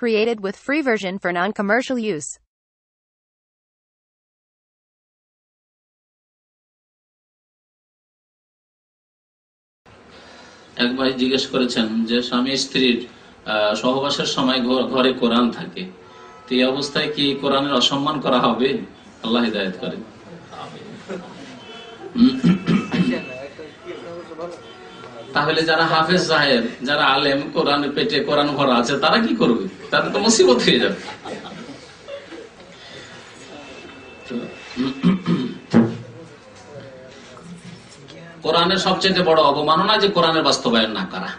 Created with free version for non-commercial use. এক ভাই জিজ্ঞেস করেছেন যে স্বামী স্ত্রীর আহ, সহবাসের সময় ঘর- ঘরে কোরআন থাকে। তো এই অবস্থায় কি কোরআনের অসম্মান করা হবে? আল্লাহ হিদায়ত করে তাহলে যারা হাফেজ সাহেব, যারা আলেম, কোরআন পেটে কোরআন ভরা আছে, তারা কি করবে? তাদের তো মুসিবত হয়ে যাবে। কোরআনের সবচেয়ে বড় অবমাননা যে কোরআনের বাস্তবায়ন না করা।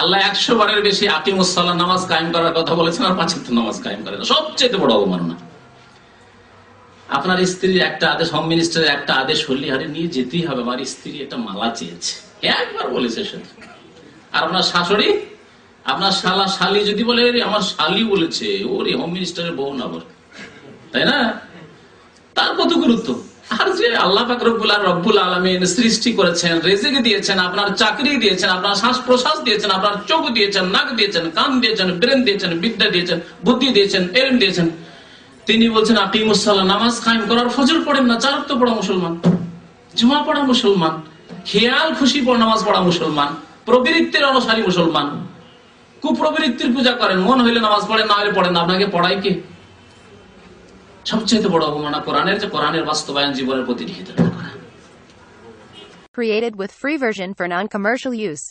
আল্লাহ একশো বারের বেশি আকিমুসাল্লাহ নামাজ কায়েম করার কথা বলেছেন আর পাঁচাত্তর নামাজ কায়েম করে সবচেয়ে বড় অবমাননা। আপনার স্ত্রীর একটা আদেশ হোম মিনিস্টারের একটা আদেশ হলে আরে নিয়ে যেতেই হবে। আমার স্ত্রী একটা মালা চেয়েছে। একবার বলেছে শুধু আর আপনার শাশুড়ি? আপনার শালা শালি যদি বলে আমার শালি বলেছে, ওরে হোম মিনিস্টারের বউ না বল। তাই না? তার কত গুরুত্ব? আর যে আল্লাহ রব্বুল আলমিন সৃষ্টি করেছেন, রেজেকে দিয়েছেন, আপনার চাকরি দিয়েছেন, আপনার শ্বাস প্রশ্বাস দিয়েছেন, আপনার চোখ দিয়েছেন, নাক দিয়েছেন, কান দিয়েছেন, ব্রেন দিয়েছেন, বিদ্যা দিয়েছেন, বুদ্ধি দিয়েছেন, এলম দিয়েছেন। তিনি বলছেন আকিমুসাল্লাহ নামাজ কায়েম করার ফজর পড়েন না চারক পড়া মুসলমান, জুমা পড়া মুসলমান খেয়াল, খুশি নামাজ পড়া মুসলমান, প্রবৃত্তির অনুসারী মুসলমান। কুপ্রবৃত্তির পূজা করেন, মন হইলে নামাজ পড়েন না হলে পড়েন আপনাকে পড়াই কে? সবচেয়ে বড় অবমাননা কোরআনের, যে কোরআনের বাস্তবায়ন জীবনের প্রতি ক্ষেত্রে Created with free version for non-commercial use.